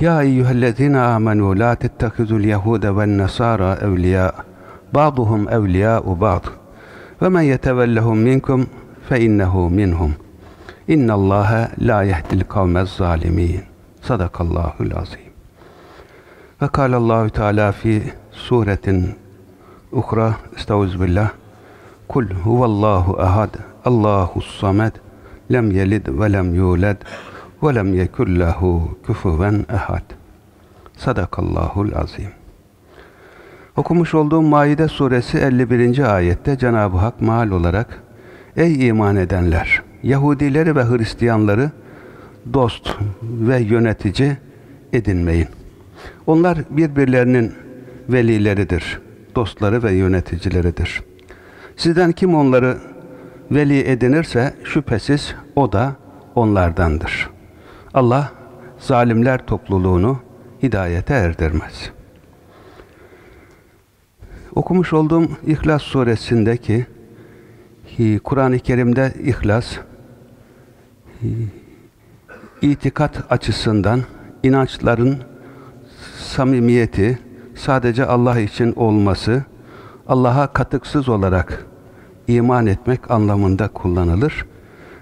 يا أيها الذين آمنوا لا تتخذوا اليهود والنصارى أولياء. بعضهم أولياء بعض. ومن يتولهم منكم فإنه منهم. إن الله لا يهدي القوم الظالمين. صدق الله العظيم. وقال الله تعالى في سورة أخرى استعوذ بالله. قل هو الله أحد الله الصمد لم يلد ولم يولد. ولم يكن له كفوا أحد صدق الله العظيم Okumuş olduğum Maide suresi 51. ayette Cenab-ı Hak mal olarak Ey iman edenler! Yahudileri ve Hristiyanları dost ve yönetici edinmeyin. Onlar birbirlerinin velileridir, dostları ve yöneticileridir. Sizden kim onları veli edinirse şüphesiz o da onlardandır. Allah zalimler topluluğunu hidayete erdirmez. Okumuş olduğum İhlas suresindeki Kur'an-ı Kerim'de ihlas itikat açısından inançların samimiyeti sadece Allah için olması Allah'a katıksız olarak iman etmek anlamında kullanılır.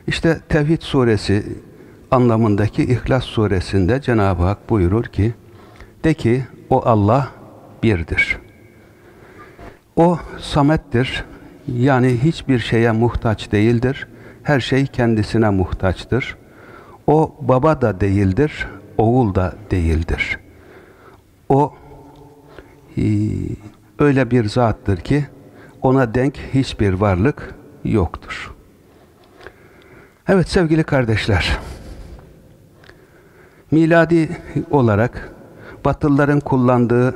İşte Tevhid suresi anlamındaki İhlas suresinde Cenab-ı Hak buyurur ki de ki o Allah birdir. O samettir. Yani hiçbir şeye muhtaç değildir. Her şey kendisine muhtaçtır. O baba da değildir, oğul da değildir. O e, öyle bir zattır ki ona denk hiçbir varlık yoktur. Evet sevgili kardeşler, miladi olarak Batılıların kullandığı,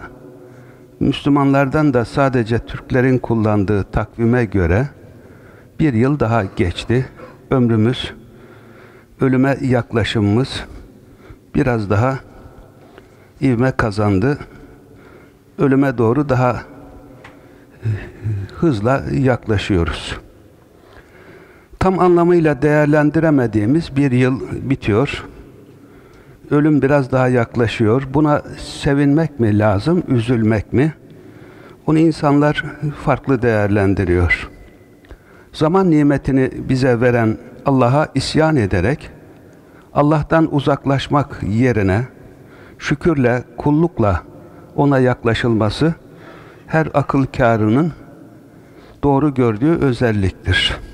Müslümanlardan da sadece Türklerin kullandığı takvime göre bir yıl daha geçti. Ömrümüz, ölüme yaklaşımımız biraz daha ivme kazandı. Ölüme doğru daha hızla yaklaşıyoruz. Tam anlamıyla değerlendiremediğimiz bir yıl bitiyor. Ölüm biraz daha yaklaşıyor. Buna sevinmek mi lazım, üzülmek mi? Bunu insanlar farklı değerlendiriyor. Zaman nimetini bize veren Allah'a isyan ederek Allah'tan uzaklaşmak yerine şükürle, kullukla ona yaklaşılması her akıl kârının doğru gördüğü özelliktir.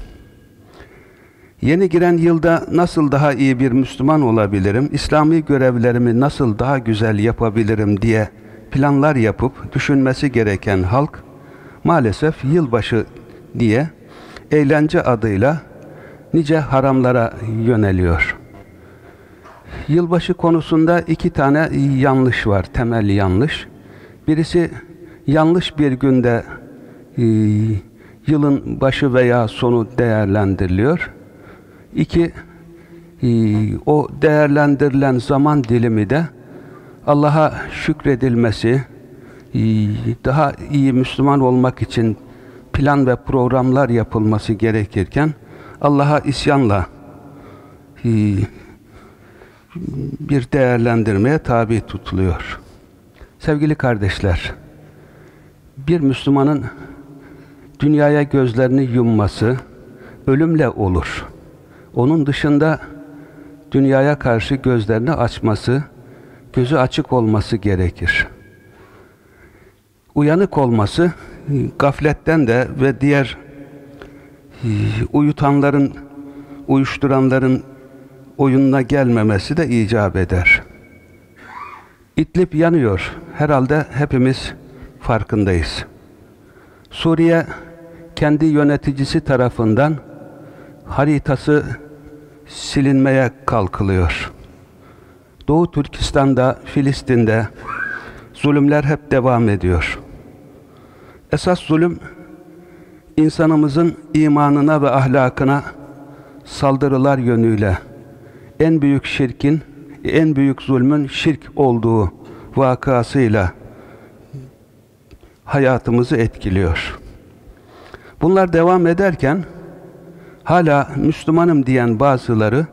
Yeni giren yılda nasıl daha iyi bir Müslüman olabilirim, İslami görevlerimi nasıl daha güzel yapabilirim diye planlar yapıp düşünmesi gereken halk maalesef yılbaşı diye eğlence adıyla nice haramlara yöneliyor. Yılbaşı konusunda iki tane yanlış var, temel yanlış. Birisi yanlış bir günde e, yılın başı veya sonu değerlendiriliyor. İki, e, o değerlendirilen zaman dilimi de Allah'a şükredilmesi, e, daha iyi Müslüman olmak için plan ve programlar yapılması gerekirken Allah'a isyanla e, bir değerlendirmeye tabi tutuluyor. Sevgili kardeşler, bir Müslümanın dünyaya gözlerini yumması ölümle olur. Onun dışında dünyaya karşı gözlerini açması, gözü açık olması gerekir. Uyanık olması, gafletten de ve diğer e, uyutanların, uyuşturanların oyununa gelmemesi de icap eder. İtlip yanıyor. Herhalde hepimiz farkındayız. Suriye kendi yöneticisi tarafından haritası silinmeye kalkılıyor. Doğu Türkistan'da, Filistin'de zulümler hep devam ediyor. Esas zulüm insanımızın imanına ve ahlakına saldırılar yönüyle en büyük şirkin, en büyük zulmün şirk olduğu vakasıyla hayatımızı etkiliyor. Bunlar devam ederken hala Müslümanım diyen bazıları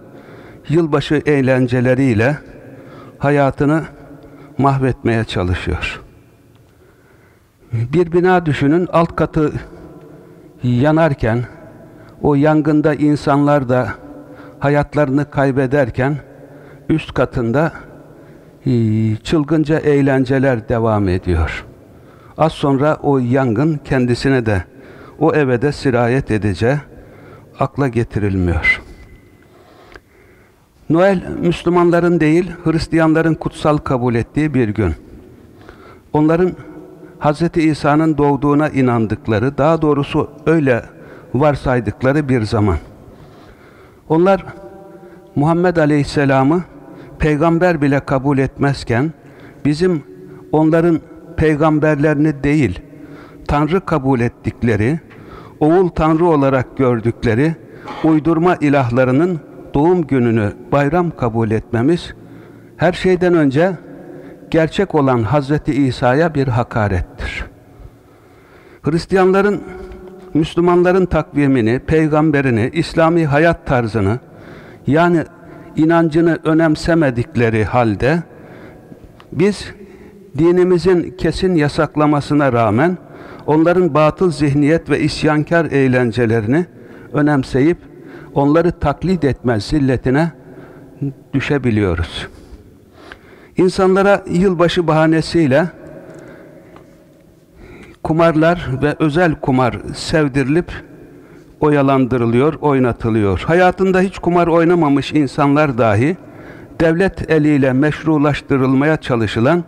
yılbaşı eğlenceleriyle hayatını mahvetmeye çalışıyor. Bir bina düşünün, alt katı yanarken, o yangında insanlar da hayatlarını kaybederken, üst katında e, çılgınca eğlenceler devam ediyor. Az sonra o yangın kendisine de, o eve de sirayet edeceği akla getirilmiyor. Noel, Müslümanların değil, Hristiyanların kutsal kabul ettiği bir gün. Onların Hz. İsa'nın doğduğuna inandıkları, daha doğrusu öyle varsaydıkları bir zaman. Onlar Muhammed Aleyhisselam'ı peygamber bile kabul etmezken bizim onların peygamberlerini değil Tanrı kabul ettikleri, oğul Tanrı olarak gördükleri uydurma ilahlarının doğum gününü bayram kabul etmemiz her şeyden önce gerçek olan Hazreti İsa'ya bir hakarettir. Hristiyanların Müslümanların takvimini, peygamberini, İslami hayat tarzını yani inancını önemsemedikleri halde biz dinimizin kesin yasaklamasına rağmen onların batıl zihniyet ve isyankar eğlencelerini önemseyip onları taklit etme zilletine düşebiliyoruz. İnsanlara yılbaşı bahanesiyle kumarlar ve özel kumar sevdirilip oyalandırılıyor, oynatılıyor. Hayatında hiç kumar oynamamış insanlar dahi devlet eliyle meşrulaştırılmaya çalışılan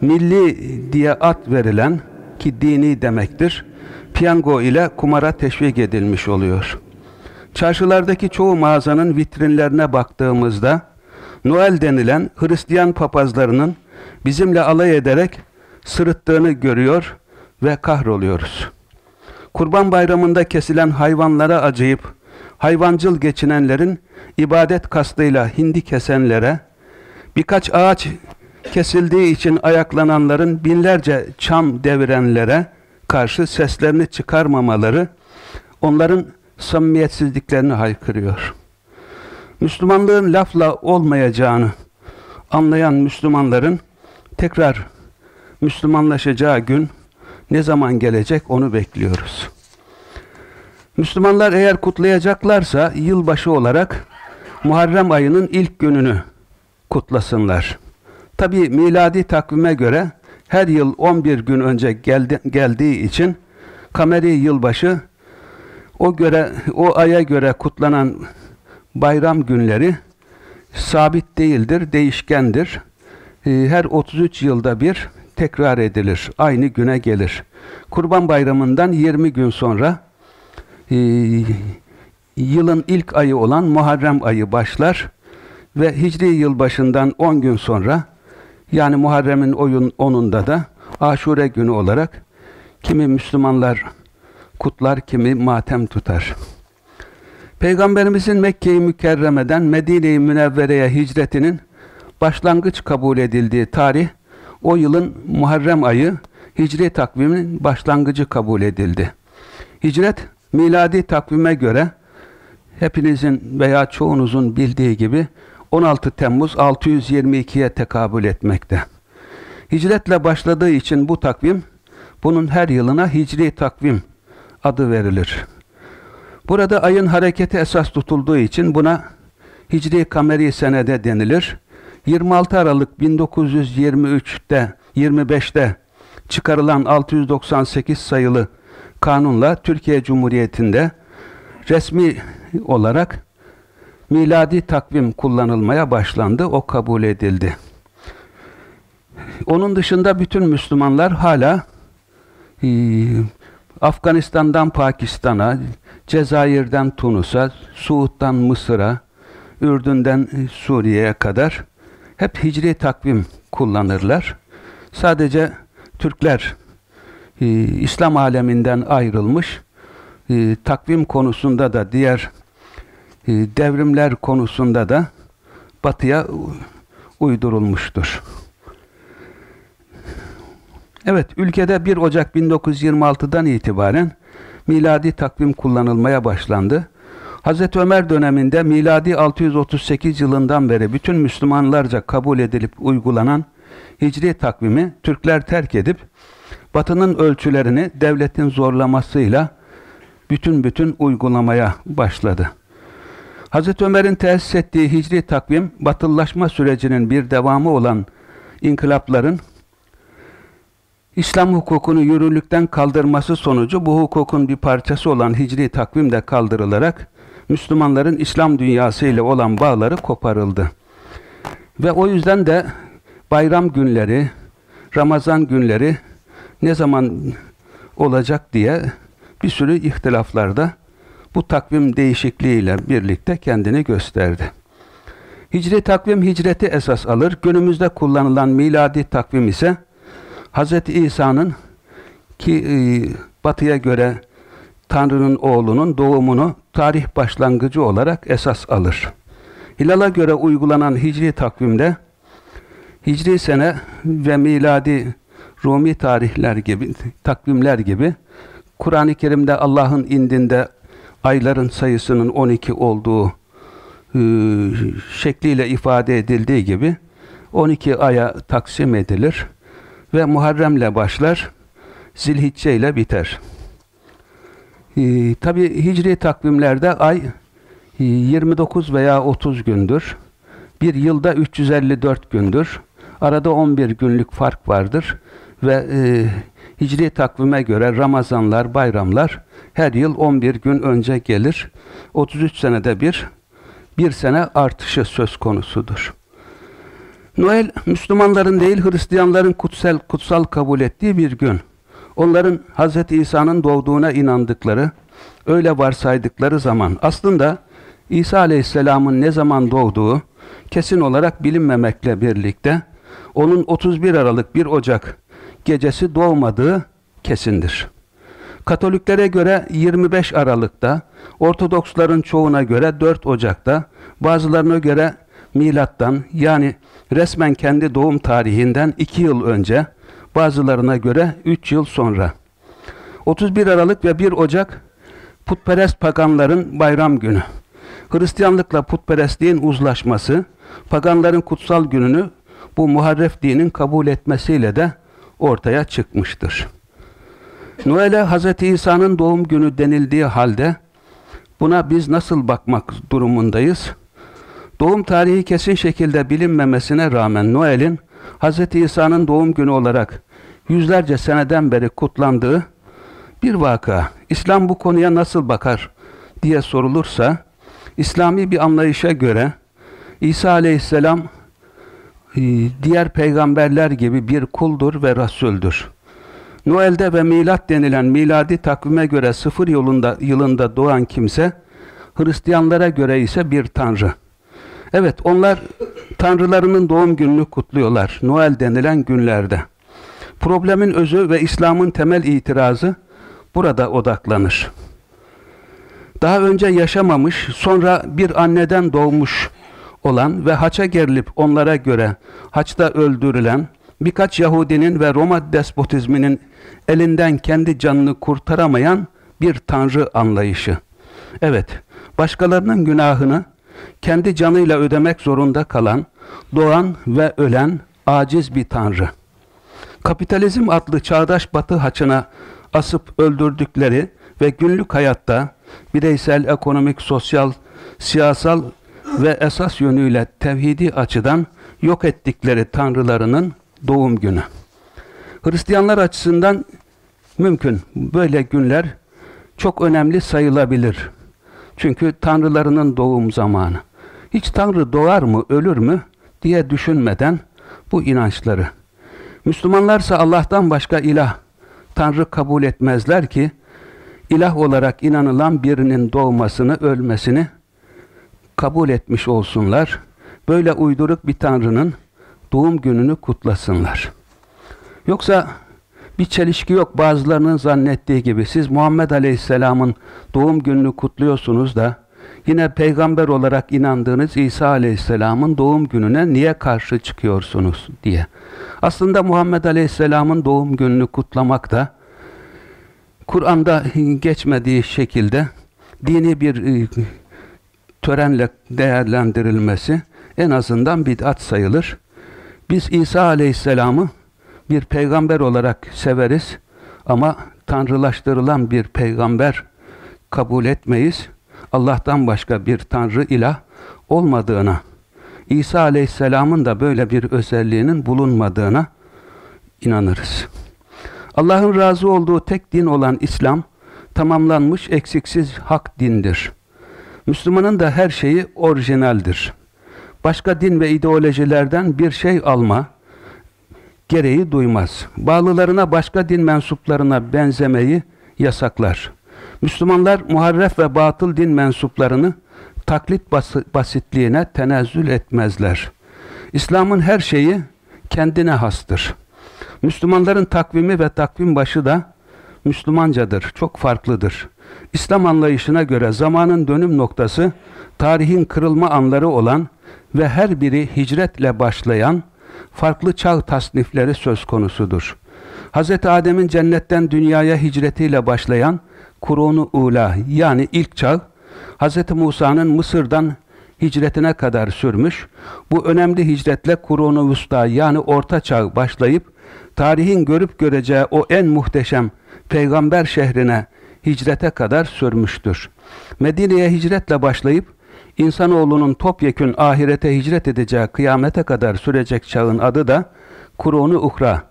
milli diye ad verilen ki dini demektir. Piyango ile kumara teşvik edilmiş oluyor. Çarşılardaki çoğu mağazanın vitrinlerine baktığımızda Noel denilen Hristiyan papazlarının bizimle alay ederek sırıttığını görüyor ve kahroluyoruz. Kurban bayramında kesilen hayvanlara acıyıp hayvancıl geçinenlerin ibadet kastıyla hindi kesenlere, birkaç ağaç kesildiği için ayaklananların binlerce çam devirenlere karşı seslerini çıkarmamaları onların samimiyetsizliklerini haykırıyor. Müslümanlığın lafla olmayacağını anlayan Müslümanların tekrar Müslümanlaşacağı gün ne zaman gelecek onu bekliyoruz. Müslümanlar eğer kutlayacaklarsa yılbaşı olarak Muharrem ayının ilk gününü kutlasınlar. Tabi miladi takvime göre her yıl 11 gün önce geldi, geldiği için kameri yılbaşı o göre o aya göre kutlanan bayram günleri sabit değildir, değişkendir. Ee, her 33 yılda bir tekrar edilir. Aynı güne gelir. Kurban Bayramı'ndan 20 gün sonra e, yılın ilk ayı olan Muharrem ayı başlar ve Hicri yıl başından 10 gün sonra yani Muharrem'in oyun 10'unda da Aşure günü olarak kimi Müslümanlar kutlar, kimi matem tutar. Peygamberimizin Mekke-i Mükerreme'den Medine-i Münevvere'ye hicretinin başlangıç kabul edildiği tarih o yılın Muharrem ayı Hicri takvimin başlangıcı kabul edildi. Hicret miladi takvime göre hepinizin veya çoğunuzun bildiği gibi 16 Temmuz 622'ye tekabül etmekte. Hicretle başladığı için bu takvim bunun her yılına Hicri takvim adı verilir. Burada ayın hareketi esas tutulduğu için buna Hicri kameri senede denilir. 26 Aralık 1923'te 25'te çıkarılan 698 sayılı kanunla Türkiye Cumhuriyeti'nde resmi olarak miladi takvim kullanılmaya başlandı. O kabul edildi. Onun dışında bütün Müslümanlar hala e, Afganistan'dan Pakistan'a, Cezayir'den Tunus'a, Suud'dan Mısır'a, Ürdün'den Suriye'ye kadar hep hicri takvim kullanırlar. Sadece Türkler e, İslam aleminden ayrılmış, e, takvim konusunda da diğer e, devrimler konusunda da batıya uydurulmuştur. Evet, ülkede 1 Ocak 1926'dan itibaren miladi takvim kullanılmaya başlandı. Hz. Ömer döneminde miladi 638 yılından beri bütün Müslümanlarca kabul edilip uygulanan hicri takvimi Türkler terk edip Batı'nın ölçülerini devletin zorlamasıyla bütün bütün uygulamaya başladı. Hz. Ömer'in tesis ettiği hicri takvim, batıllaşma sürecinin bir devamı olan inkılapların İslam hukukunu yürürlükten kaldırması sonucu bu hukukun bir parçası olan hicri takvim de kaldırılarak Müslümanların İslam dünyası ile olan bağları koparıldı. Ve o yüzden de bayram günleri, Ramazan günleri ne zaman olacak diye bir sürü ihtilaflarda bu takvim değişikliğiyle birlikte kendini gösterdi. Hicri takvim hicreti esas alır. Günümüzde kullanılan miladi takvim ise Hz. İsa'nın ki e, batıya göre Tanrı'nın oğlunun doğumunu tarih başlangıcı olarak esas alır. Hilal'a göre uygulanan hicri takvimde hicri sene ve miladi Rumi tarihler gibi, takvimler gibi Kur'an-ı Kerim'de Allah'ın indinde ayların sayısının 12 olduğu e, şekliyle ifade edildiği gibi 12 aya taksim edilir ve Muharrem'le başlar, Zilhicce ile biter. Ee, Tabi hicri takvimlerde ay 29 veya 30 gündür. Bir yılda 354 gündür. Arada 11 günlük fark vardır. Ve e, hicri takvime göre Ramazanlar, bayramlar her yıl 11 gün önce gelir. 33 senede bir, bir sene artışı söz konusudur. Noel, Müslümanların değil Hristiyanların kutsal, kutsal kabul ettiği bir gün. Onların Hz. İsa'nın doğduğuna inandıkları, öyle varsaydıkları zaman aslında İsa Aleyhisselam'ın ne zaman doğduğu kesin olarak bilinmemekle birlikte onun 31 Aralık 1 Ocak gecesi doğmadığı kesindir. Katoliklere göre 25 Aralık'ta, Ortodoksların çoğuna göre 4 Ocak'ta, bazılarına göre milattan yani resmen kendi doğum tarihinden 2 yıl önce, bazılarına göre 3 yıl sonra. 31 Aralık ve 1 Ocak putperest paganların bayram günü. Hristiyanlıkla putperestliğin uzlaşması, paganların kutsal gününü bu muharref dinin kabul etmesiyle de ortaya çıkmıştır. Noel'e Hz. İsa'nın doğum günü denildiği halde buna biz nasıl bakmak durumundayız? Doğum tarihi kesin şekilde bilinmemesine rağmen Noel'in Hz. İsa'nın doğum günü olarak yüzlerce seneden beri kutlandığı bir vaka. İslam bu konuya nasıl bakar diye sorulursa, İslami bir anlayışa göre İsa aleyhisselam e, diğer peygamberler gibi bir kuldur ve rasuldür. Noel'de ve milat denilen miladi takvime göre sıfır yolunda, yılında doğan kimse, Hristiyanlara göre ise bir tanrı. Evet, onlar tanrılarının doğum gününü kutluyorlar. Noel denilen günlerde. Problemin özü ve İslam'ın temel itirazı burada odaklanır. Daha önce yaşamamış, sonra bir anneden doğmuş olan ve haça gerilip onlara göre haçta öldürülen birkaç Yahudinin ve Roma despotizminin elinden kendi canını kurtaramayan bir tanrı anlayışı. Evet, başkalarının günahını kendi canıyla ödemek zorunda kalan, doğan ve ölen aciz bir tanrı. Kapitalizm adlı çağdaş batı haçına asıp öldürdükleri ve günlük hayatta bireysel, ekonomik, sosyal, siyasal ve esas yönüyle tevhidi açıdan yok ettikleri tanrılarının doğum günü. Hristiyanlar açısından mümkün. Böyle günler çok önemli sayılabilir. Çünkü tanrılarının doğum zamanı. Hiç tanrı doğar mı, ölür mü diye düşünmeden bu inançları. Müslümanlarsa Allah'tan başka ilah, tanrı kabul etmezler ki ilah olarak inanılan birinin doğmasını, ölmesini kabul etmiş olsunlar. Böyle uyduruk bir tanrının doğum gününü kutlasınlar. Yoksa bir çelişki yok bazılarının zannettiği gibi. Siz Muhammed Aleyhisselam'ın doğum gününü kutluyorsunuz da yine peygamber olarak inandığınız İsa Aleyhisselam'ın doğum gününe niye karşı çıkıyorsunuz diye. Aslında Muhammed Aleyhisselam'ın doğum gününü kutlamak da Kur'an'da geçmediği şekilde dini bir e, törenle değerlendirilmesi en azından bid'at sayılır. Biz İsa Aleyhisselam'ı bir peygamber olarak severiz ama tanrılaştırılan bir peygamber kabul etmeyiz. Allah'tan başka bir tanrı ilah olmadığına, İsa Aleyhisselam'ın da böyle bir özelliğinin bulunmadığına inanırız. Allah'ın razı olduğu tek din olan İslam, tamamlanmış eksiksiz hak dindir. Müslümanın da her şeyi orijinaldir. Başka din ve ideolojilerden bir şey alma, gereği duymaz. Bağlılarına başka din mensuplarına benzemeyi yasaklar. Müslümanlar muharref ve batıl din mensuplarını taklit bas basitliğine tenezzül etmezler. İslam'ın her şeyi kendine hastır. Müslümanların takvimi ve takvim başı da Müslümancadır, çok farklıdır. İslam anlayışına göre zamanın dönüm noktası, tarihin kırılma anları olan ve her biri hicretle başlayan farklı çağ tasnifleri söz konusudur. Hz. Adem'in cennetten dünyaya hicretiyle başlayan Kurunu Ula yani ilk çağ, Hz. Musa'nın Mısır'dan hicretine kadar sürmüş, bu önemli hicretle Kurunu Vusta yani Orta Çağ başlayıp, tarihin görüp göreceği o en muhteşem peygamber şehrine hicrete kadar sürmüştür. Medine'ye hicretle başlayıp, İnsanoğlunun topyekün ahirete hicret edeceği kıyamete kadar sürecek çağın adı da Kurunu Ukra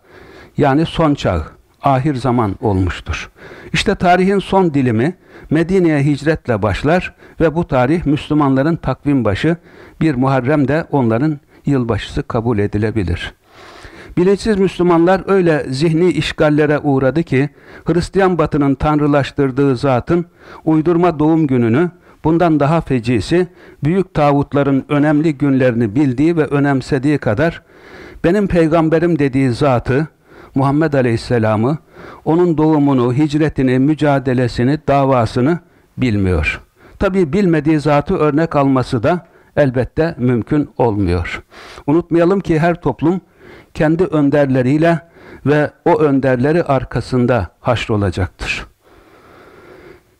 yani son çağ, ahir zaman olmuştur. İşte tarihin son dilimi Medine'ye hicretle başlar ve bu tarih Müslümanların takvim başı bir Muharrem de onların yılbaşısı kabul edilebilir. Bilinçsiz Müslümanlar öyle zihni işgallere uğradı ki Hristiyan batının tanrılaştırdığı zatın uydurma doğum gününü Bundan daha fecisi, büyük tağutların önemli günlerini bildiği ve önemsediği kadar, benim peygamberim dediği zatı, Muhammed Aleyhisselam'ı, onun doğumunu, hicretini, mücadelesini, davasını bilmiyor. Tabi bilmediği zatı örnek alması da elbette mümkün olmuyor. Unutmayalım ki her toplum kendi önderleriyle ve o önderleri arkasında haşrolacaktır.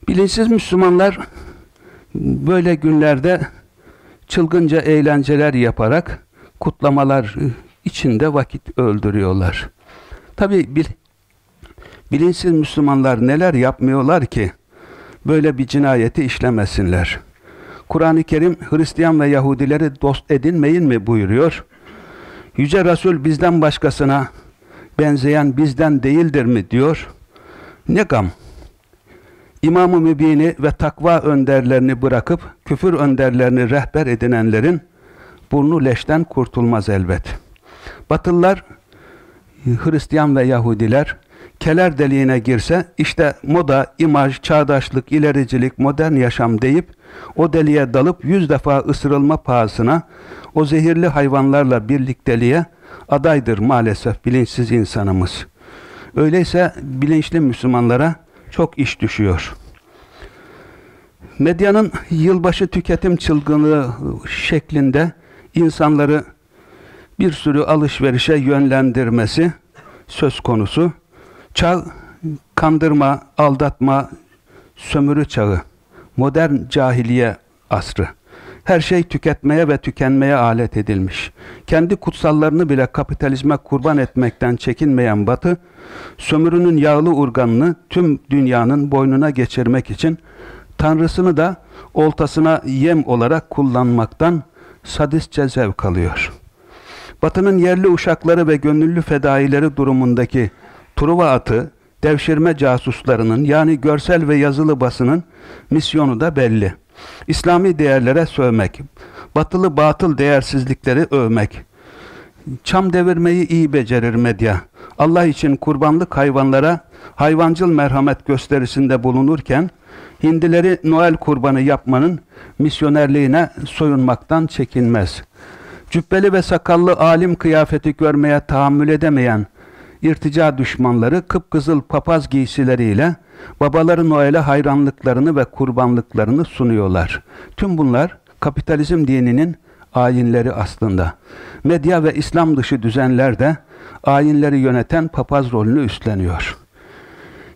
Bilinçsiz Müslümanlar böyle günlerde çılgınca eğlenceler yaparak kutlamalar içinde vakit öldürüyorlar. Tabi bil, bilinçsiz Müslümanlar neler yapmıyorlar ki böyle bir cinayeti işlemesinler. Kur'an-ı Kerim Hristiyan ve Yahudileri dost edinmeyin mi buyuruyor. Yüce Resul bizden başkasına benzeyen bizden değildir mi diyor. Ne gam. İmam-ı Mübini ve takva önderlerini bırakıp küfür önderlerini rehber edinenlerin burnu leşten kurtulmaz elbet. Batılılar, Hristiyan ve Yahudiler keler deliğine girse işte moda, imaj, çağdaşlık, ilericilik, modern yaşam deyip o deliğe dalıp yüz defa ısırılma pahasına o zehirli hayvanlarla birlikteliğe adaydır maalesef bilinçsiz insanımız. Öyleyse bilinçli Müslümanlara çok iş düşüyor. Medyanın yılbaşı tüketim çılgınlığı şeklinde insanları bir sürü alışverişe yönlendirmesi söz konusu. Çağ kandırma, aldatma, sömürü çağı, modern cahiliye asrı. Her şey tüketmeye ve tükenmeye alet edilmiş. Kendi kutsallarını bile kapitalizme kurban etmekten çekinmeyen Batı, sömürünün yağlı urganını tüm dünyanın boynuna geçirmek için Tanrısını da oltasına yem olarak kullanmaktan sadistçe zevk alıyor. Batı'nın yerli uşakları ve gönüllü fedaileri durumundaki Truva atı, devşirme casuslarının yani görsel ve yazılı basının misyonu da belli. İslami değerlere sövmek, batılı batıl değersizlikleri övmek, çam devirmeyi iyi becerir medya. Allah için kurbanlık hayvanlara hayvancıl merhamet gösterisinde bulunurken, hindileri Noel kurbanı yapmanın misyonerliğine soyunmaktan çekinmez. Cübbeli ve sakallı alim kıyafeti görmeye tahammül edemeyen irtica düşmanları kıpkızıl papaz giysileriyle babaları Noel'e hayranlıklarını ve kurbanlıklarını sunuyorlar. Tüm bunlar kapitalizm dininin ayinleri aslında. Medya ve İslam dışı düzenler de ayinleri yöneten papaz rolünü üstleniyor.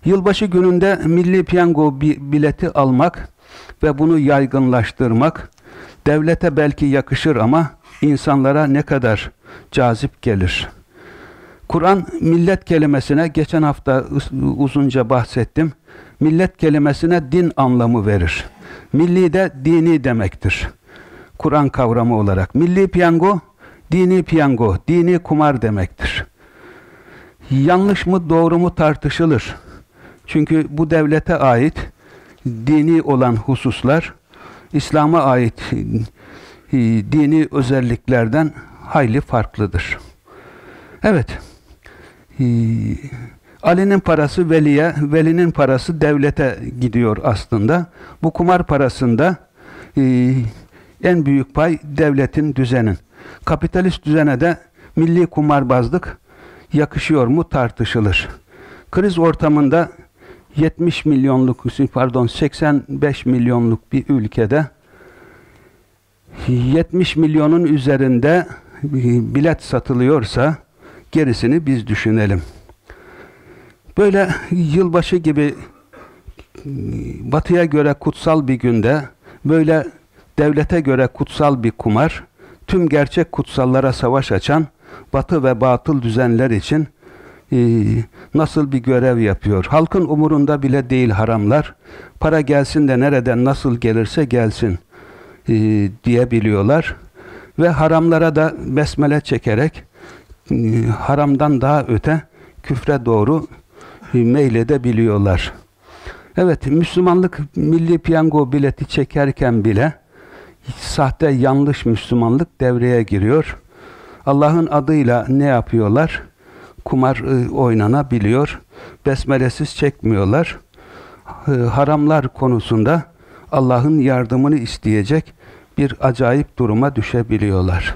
Yılbaşı gününde milli piyango bileti almak ve bunu yaygınlaştırmak devlete belki yakışır ama insanlara ne kadar cazip gelir. Kur'an millet kelimesine geçen hafta uzunca bahsettim. Millet kelimesine din anlamı verir. Milli de dini demektir. Kur'an kavramı olarak. Milli piyango, dini piyango, dini kumar demektir. Yanlış mı doğru mu tartışılır. Çünkü bu devlete ait dini olan hususlar İslam'a ait e, dini özelliklerden hayli farklıdır. Evet. E, Ali'nin parası veliye, velinin parası devlete gidiyor aslında. Bu kumar parasında e, en büyük pay devletin, düzenin. Kapitalist düzene de milli kumarbazlık yakışıyor mu tartışılır. Kriz ortamında 70 milyonluk, pardon 85 milyonluk bir ülkede 70 milyonun üzerinde bilet satılıyorsa gerisini biz düşünelim. Böyle yılbaşı gibi batıya göre kutsal bir günde böyle devlete göre kutsal bir kumar tüm gerçek kutsallara savaş açan batı ve batıl düzenler için e, nasıl bir görev yapıyor. Halkın umurunda bile değil haramlar. Para gelsin de nereden nasıl gelirse gelsin e, diyebiliyorlar. Ve haramlara da besmele çekerek haramdan daha öte küfre doğru e, meyledebiliyorlar. Evet, Müslümanlık milli piyango bileti çekerken bile sahte yanlış Müslümanlık devreye giriyor. Allah'ın adıyla ne yapıyorlar? Kumar e, oynanabiliyor. Besmelesiz çekmiyorlar. E, haramlar konusunda Allah'ın yardımını isteyecek bir acayip duruma düşebiliyorlar.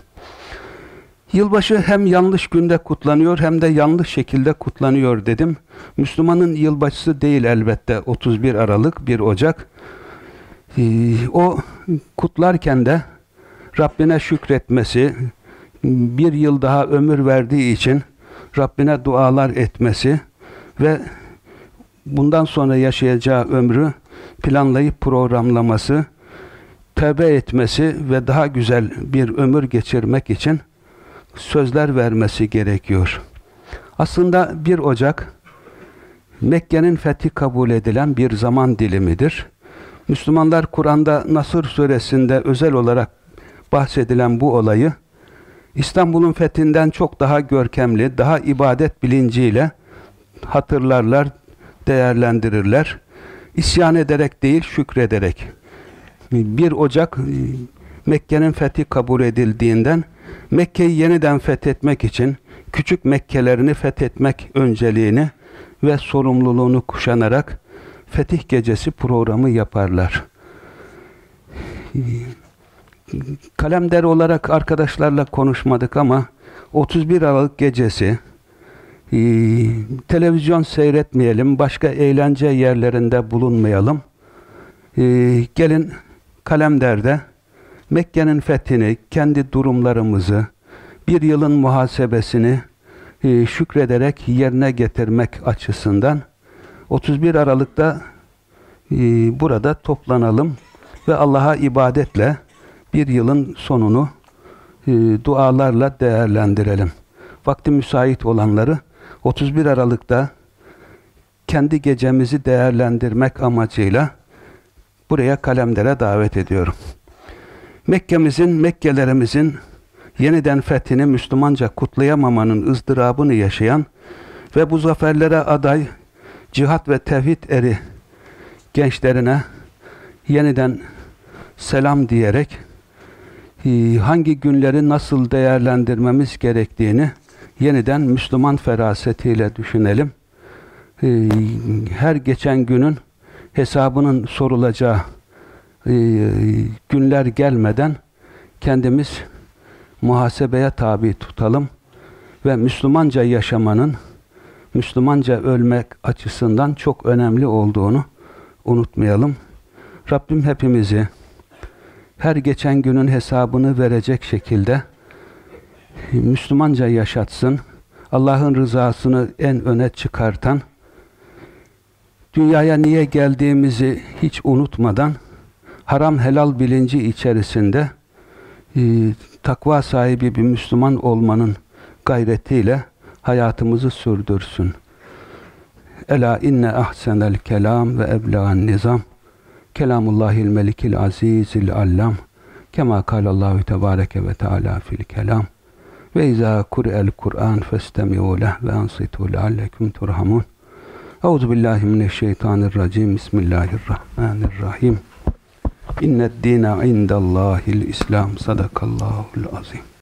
Yılbaşı hem yanlış günde kutlanıyor hem de yanlış şekilde kutlanıyor dedim. Müslümanın yılbaşısı değil elbette 31 Aralık 1 Ocak. Ee, o kutlarken de Rabbine şükretmesi, bir yıl daha ömür verdiği için Rabbine dualar etmesi ve bundan sonra yaşayacağı ömrü planlayıp programlaması, tövbe etmesi ve daha güzel bir ömür geçirmek için sözler vermesi gerekiyor. Aslında 1 Ocak Mekke'nin fethi kabul edilen bir zaman dilimidir. Müslümanlar Kur'an'da Nasır suresinde özel olarak bahsedilen bu olayı İstanbul'un fethinden çok daha görkemli, daha ibadet bilinciyle hatırlarlar, değerlendirirler. İsyan ederek değil, şükrederek. 1 Ocak Mekke'nin fethi kabul edildiğinden Mekke'yi yeniden fethetmek için küçük Mekkelerini fethetmek önceliğini ve sorumluluğunu kuşanarak Fetih Gecesi programı yaparlar. Kalemder olarak arkadaşlarla konuşmadık ama 31 Aralık gecesi e, televizyon seyretmeyelim, başka eğlence yerlerinde bulunmayalım. E, gelin Kalemder'de Mekke'nin fethini, kendi durumlarımızı, bir yılın muhasebesini e, şükrederek yerine getirmek açısından 31 Aralık'ta e, burada toplanalım ve Allah'a ibadetle bir yılın sonunu e, dualarla değerlendirelim. Vakti müsait olanları 31 Aralık'ta kendi gecemizi değerlendirmek amacıyla buraya kalemlere davet ediyorum. Mekke'mizin, Mekkelerimizin yeniden fethini Müslümanca kutlayamamanın ızdırabını yaşayan ve bu zaferlere aday cihat ve tevhid eri gençlerine yeniden selam diyerek e, hangi günleri nasıl değerlendirmemiz gerektiğini yeniden Müslüman ferasetiyle düşünelim. E, her geçen günün hesabının sorulacağı günler gelmeden kendimiz muhasebeye tabi tutalım ve Müslümanca yaşamanın Müslümanca ölmek açısından çok önemli olduğunu unutmayalım. Rabbim hepimizi her geçen günün hesabını verecek şekilde Müslümanca yaşatsın. Allah'ın rızasını en öne çıkartan, dünyaya niye geldiğimizi hiç unutmadan, haram helal bilinci içerisinde e, takva sahibi bir Müslüman olmanın gayretiyle hayatımızı sürdürsün. Ela inne ahsenel kelam ve eblagan nizam. Kelamullahil melikil azizil allam. Kema kalallahu tebareke ve teala fil kelam. Ve izâ kur'el Kur'an festemi'û leh ve ansitû leallekum turhamun. Euzu billahi mineşşeytanirracim Bismillahirrahmanirrahim İnned dîne indallâhil İslam sadakallâhul azim